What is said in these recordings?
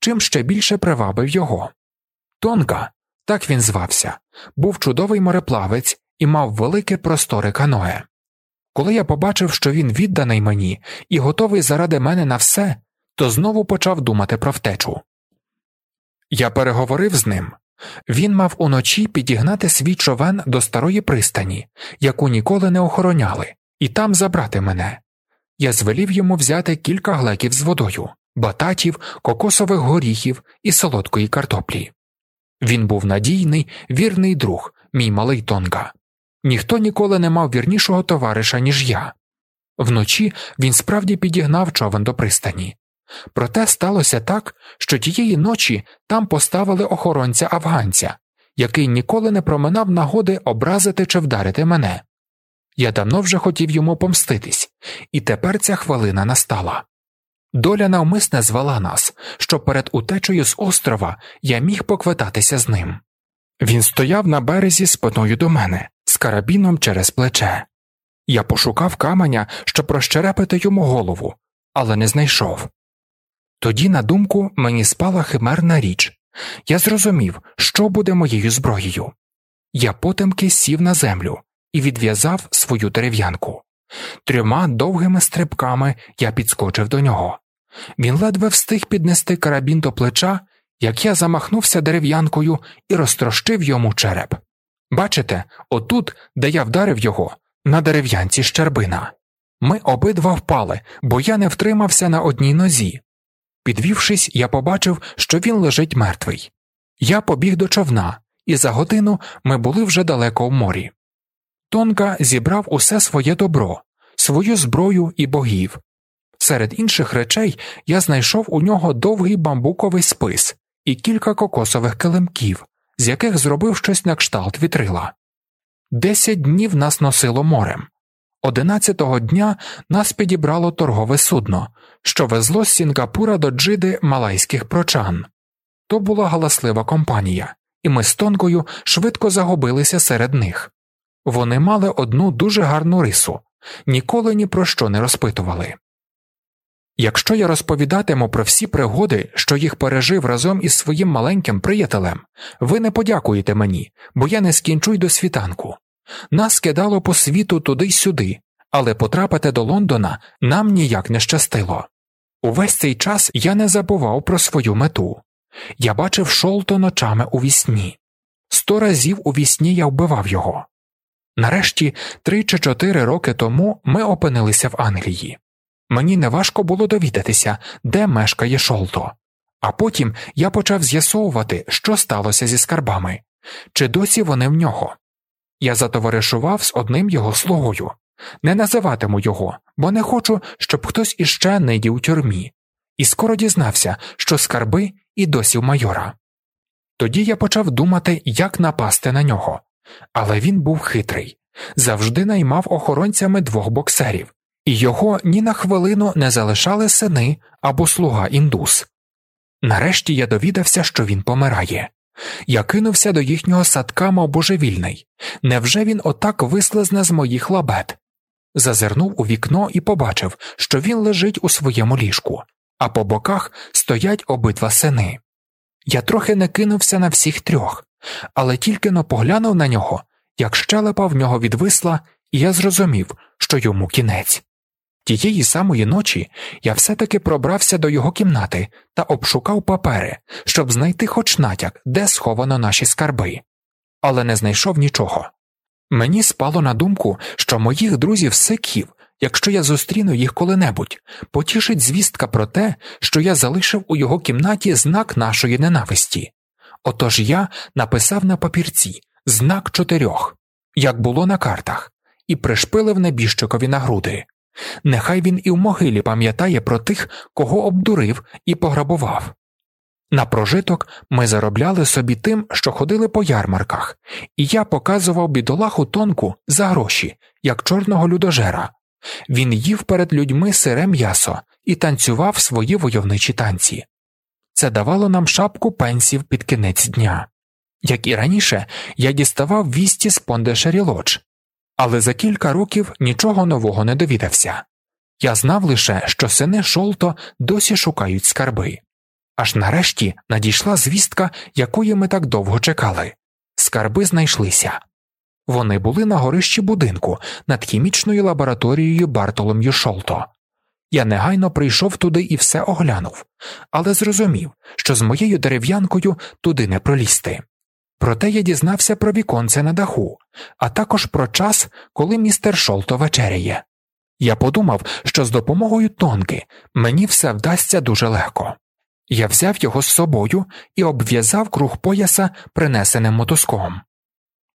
чим ще більше привабив його. Тонка, так він звався, був чудовий мореплавець і мав велике просторе каное. Коли я побачив, що він відданий мені і готовий заради мене на все, то знову почав думати про втечу. Я переговорив з ним. Він мав уночі підігнати свій човен до старої пристані, яку ніколи не охороняли, і там забрати мене. Я звелів йому взяти кілька глеків з водою, бататів, кокосових горіхів і солодкої картоплі. Він був надійний, вірний друг, мій малий Тонга. Ніхто ніколи не мав вірнішого товариша, ніж я. Вночі він справді підігнав човен до пристані. Проте сталося так, що тієї ночі там поставили охоронця афганця, який ніколи не проминав нагоди образити чи вдарити мене. Я давно вже хотів йому помститись, і тепер ця хвилина настала. Доля навмисне звела нас, що перед утечею з острова я міг поквитатися з ним. Він стояв на березі спиною до мене, з карабіном через плече. Я пошукав каменя, щоб розчерепити йому голову, але не знайшов. Тоді, на думку, мені спала химерна річ я зрозумів, що буде моєю зброєю. Я потемки сів на землю і відв'язав свою дерев'янку. Трьома довгими стрибками я підскочив до нього. Він ледве встиг піднести карабін до плеча, як я замахнувся дерев'янкою і розтрощив йому череп. Бачите, отут, де я вдарив його, на дерев'янці щербина. Ми обидва впали, бо я не втримався на одній нозі. Підвівшись, я побачив, що він лежить мертвий. Я побіг до човна, і за годину ми були вже далеко в морі. Тонка зібрав усе своє добро, свою зброю і богів. Серед інших речей я знайшов у нього довгий бамбуковий спис і кілька кокосових килимків, з яких зробив щось на кшталт вітрила. Десять днів нас носило морем. Одинадцятого дня нас підібрало торгове судно, що везло з Сінгапура до Джиди малайських прочан. То була галаслива компанія, і ми з тонкою швидко загубилися серед них. Вони мали одну дуже гарну рису, ніколи ні про що не розпитували. Якщо я розповідатиму про всі пригоди, що їх пережив разом із своїм маленьким приятелем, ви не подякуєте мені, бо я не скінчу й до світанку. Нас кидало по світу туди й сюди, але потрапити до Лондона нам ніяк не щастило. Увесь цей час я не забував про свою мету. Я бачив шолто ночами у вісні. Сто разів у вісні я вбивав його. Нарешті, три чи чотири роки тому ми опинилися в Англії. Мені неважко було довідатися, де мешкає шолто, а потім я почав з'ясовувати, що сталося зі скарбами, чи досі вони в нього. Я затоваришував з одним його слугою, не називатиму його, бо не хочу, щоб хтось іще нидів у тюрмі, і скоро дізнався, що скарби і досі в майора. Тоді я почав думати, як напасти на нього, але він був хитрий, завжди наймав охоронцями двох боксерів, і його ні на хвилину не залишали сини або слуга індус. Нарешті я довідався, що він помирає. Я кинувся до їхнього садка, мов божевільний. Невже він отак вислизне з моїх лабет? Зазирнув у вікно і побачив, що він лежить у своєму ліжку, а по боках стоять обидва сини. Я трохи не кинувся на всіх трьох, але тільки но поглянув на нього, як щелепа в нього відвисла, і я зрозумів, що йому кінець. Тієї самої ночі я все таки пробрався до його кімнати та обшукав папери, щоб знайти хоч натяк, де сховано наші скарби, але не знайшов нічого. Мені спало на думку, що моїх друзів сикхів, якщо я зустріну їх коли-небудь, потішить звістка про те, що я залишив у його кімнаті знак нашої ненависті. Отож я написав на папірці знак чотирьох, як було на картах, і пришпилив небіжчикові на груди. Нехай він і в могилі пам'ятає про тих, кого обдурив і пограбував. На прожиток ми заробляли собі тим, що ходили по ярмарках, і я показував бідолаху тонку за гроші, як чорного людожера. Він їв перед людьми сире м'ясо і танцював свої войовничі танці. Це давало нам шапку пенсів під кінець дня. Як і раніше, я діставав вісті з Пондешері Лодж, але за кілька років нічого нового не довідався. Я знав лише, що сини Шолто досі шукають скарби. Аж нарешті надійшла звістка, якої ми так довго чекали. Скарби знайшлися. Вони були на горищі будинку над хімічною лабораторією Бартолом'ю Шолто. Я негайно прийшов туди і все оглянув, але зрозумів, що з моєю дерев'янкою туди не пролізти. Проте я дізнався про віконце на даху, а також про час, коли містер Шолто вечеряє. Я подумав, що з допомогою тонки мені все вдасться дуже легко. Я взяв його з собою і обв'язав круг пояса принесеним мотузком.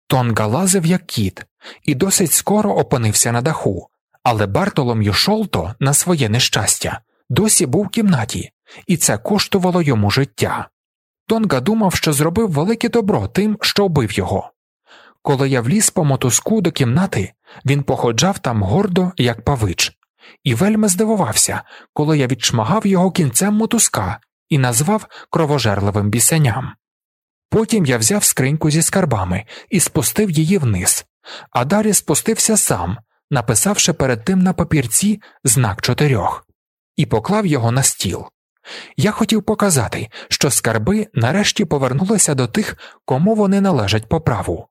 Тонга лазив, як кіт, і досить скоро опинився на даху, але Бартолом'ю Шолто, на своє нещастя, досі був в кімнаті, і це коштувало йому життя. Тонга думав, що зробив велике добро тим, що вбив його. Коли я вліз по мотузку до кімнати, він походжав там гордо, як павич, і вельми здивувався, коли я відшмагав його кінцем мотузка і назвав кровожерливим бісеням. Потім я взяв скриньку зі скарбами і спустив її вниз, а далі спустився сам, написавши перед тим на папірці знак чотирьох, і поклав його на стіл. Я хотів показати, що скарби нарешті повернулися до тих, кому вони належать по праву.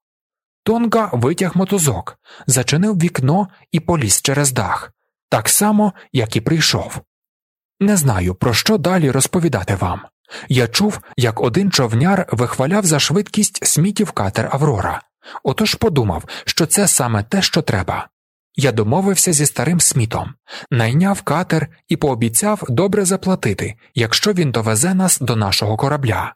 Тонга витяг мотузок, зачинив вікно і поліз через дах, так само, як і прийшов. Не знаю, про що далі розповідати вам. Я чув, як один човняр вихваляв за швидкість смітів катер Аврора, отож подумав, що це саме те, що треба. Я домовився зі старим смітом, найняв катер і пообіцяв добре заплатити, якщо він довезе нас до нашого корабля.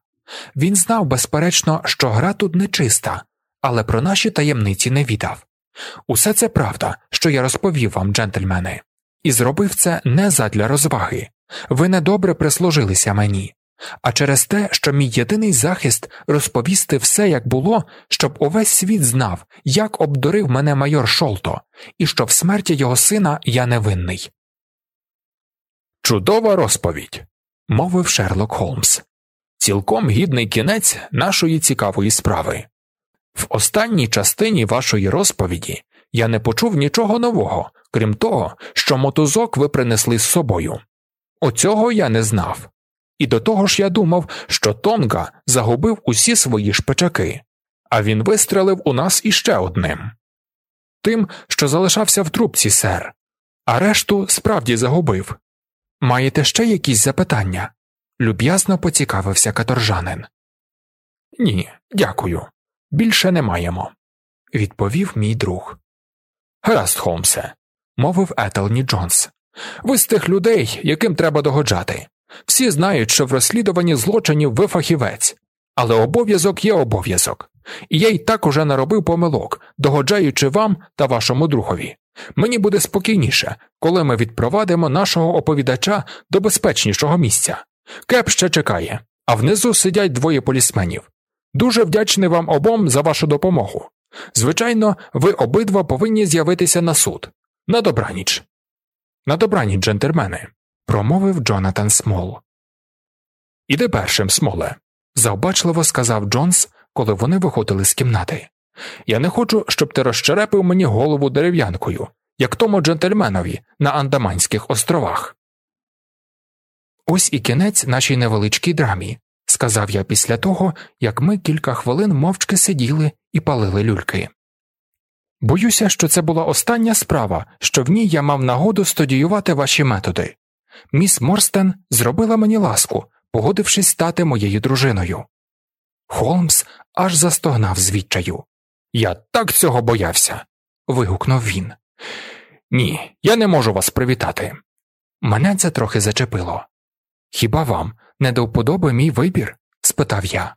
Він знав, безперечно, що гра тут нечиста, але про наші таємниці не віддав. Усе це правда, що я розповів вам, джентльмени, і зробив це не задля розваги. Ви недобре прислужилися мені, а через те, що мій єдиний захист розповісти все, як було, щоб увесь світ знав, як обдурив мене майор Шолто, і що в смерті його сина я невинний. Чудова розповідь, мовив Шерлок Холмс. Цілком гідний кінець нашої цікавої справи. В останній частині вашої розповіді я не почув нічого нового, крім того, що мотузок ви принесли з собою. Оцього я не знав. І до того ж я думав, що Тонга загубив усі свої шпичаки, а він вистрелив у нас іще одним тим, що залишався в трубці, сер, а решту справді загубив. Маєте ще якісь запитання? люб'язно поцікавився каторжанин. Ні, дякую. Більше не маємо, відповів мій друг. Гаразд, Холмсе, мовив Етелні Джонс. Ви з тих людей, яким треба догоджати. Всі знають, що в розслідуванні злочинів ви фахівець, але обов'язок є обов'язок, і я й так уже наробив помилок, догоджаючи вам та вашому другові. Мені буде спокійніше, коли ми відпровадимо нашого оповідача до безпечнішого місця. Кеп ще чекає, а внизу сидять двоє полісменів. Дуже вдячний вам обом за вашу допомогу. Звичайно, ви обидва повинні з'явитися на суд. На добраніч. На добраніч, джентльмени промовив Джонатан Смол. Іди першим, смоле, завбачливо сказав Джонс, коли вони виходили з кімнати. Я не хочу, щоб ти розчерепив мені голову дерев'янкою, як тому джентльменові на Андаманських островах. Ось і кінець нашій невеличкій драмі, сказав я після того, як ми кілька хвилин мовчки сиділи і палили люльки. Боюся, що це була остання справа, що в ній я мав нагоду студіювати ваші методи. Міс Морстен зробила мені ласку, погодившись стати моєю дружиною. Холмс аж застогнав з відчаю. Я так цього боявся. вигукнув він. Ні, я не можу вас привітати. Мене це трохи зачепило. Хіба вам не до вподоби мій вибір? спитав я.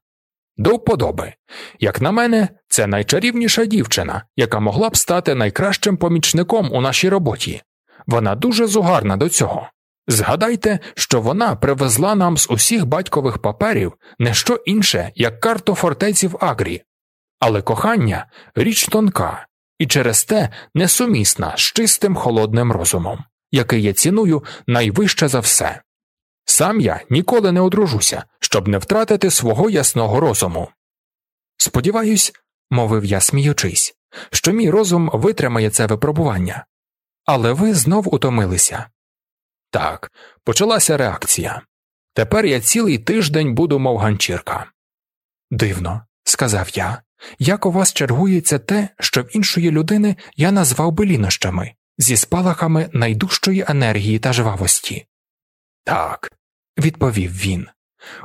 До вподоби. Як на мене, це найчарівніша дівчина, яка могла б стати найкращим помічником у нашій роботі. Вона дуже зугарна до цього. Згадайте, що вона привезла нам з усіх батькових паперів не що інше, як карту фортеці в Агрі, але кохання річ тонка і через те несумісна з чистим холодним розумом, який я ціную найвище за все. Сам я ніколи не одружуся, щоб не втратити свого ясного розуму. Сподіваюсь, мовив я, сміючись, що мій розум витримає це випробування, але ви знов утомилися. Так, почалася реакція. Тепер я цілий тиждень буду, мов ганчірка. Дивно, сказав я, як у вас чергується те, що в іншої людини я назвав би лінощами, зі спалахами найдужчої енергії та жвавості. Так, відповів він.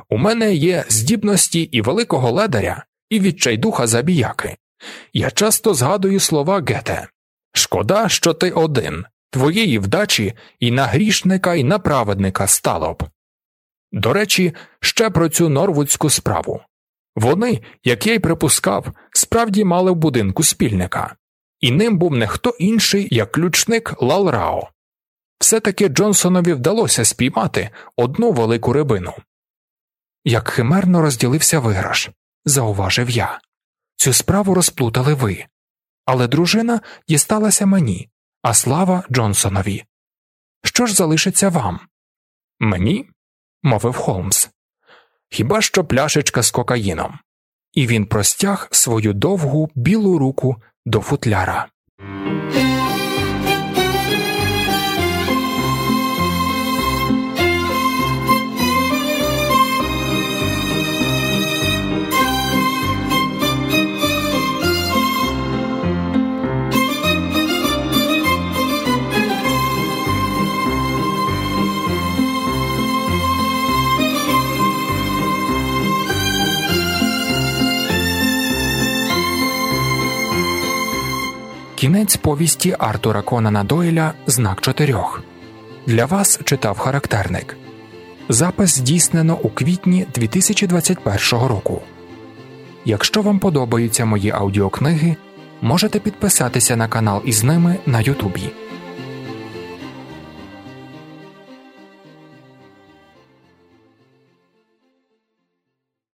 У мене є здібності і великого ледаря, і відчайдуха забіяки. Я часто згадую слова Гете Шкода, що ти один, твоєї вдачі і на грішника, і на праведника стало б. До речі, ще про цю норвудську справу. Вони, як я й припускав, справді мали в будинку спільника, і ним був не хто інший, як ключник Лалрао. Все таки Джонсонові вдалося спіймати одну велику рибину. Як химерно розділився виграш, зауважив я. Цю справу розплутали ви, але дружина дісталася мені, а слава Джонсонові. Що ж залишиться вам? Мені? мовив Холмс. Хіба що пляшечка з кокаїном? І він простяг свою довгу білу руку до футляра. Кінець повісті Артура Конана Дойля Знак чотирьох. Для вас читав характерник. Запис здійснено у квітні 2021 року. Якщо вам подобаються мої аудіокниги, можете підписатися на канал із ними на Ютубі.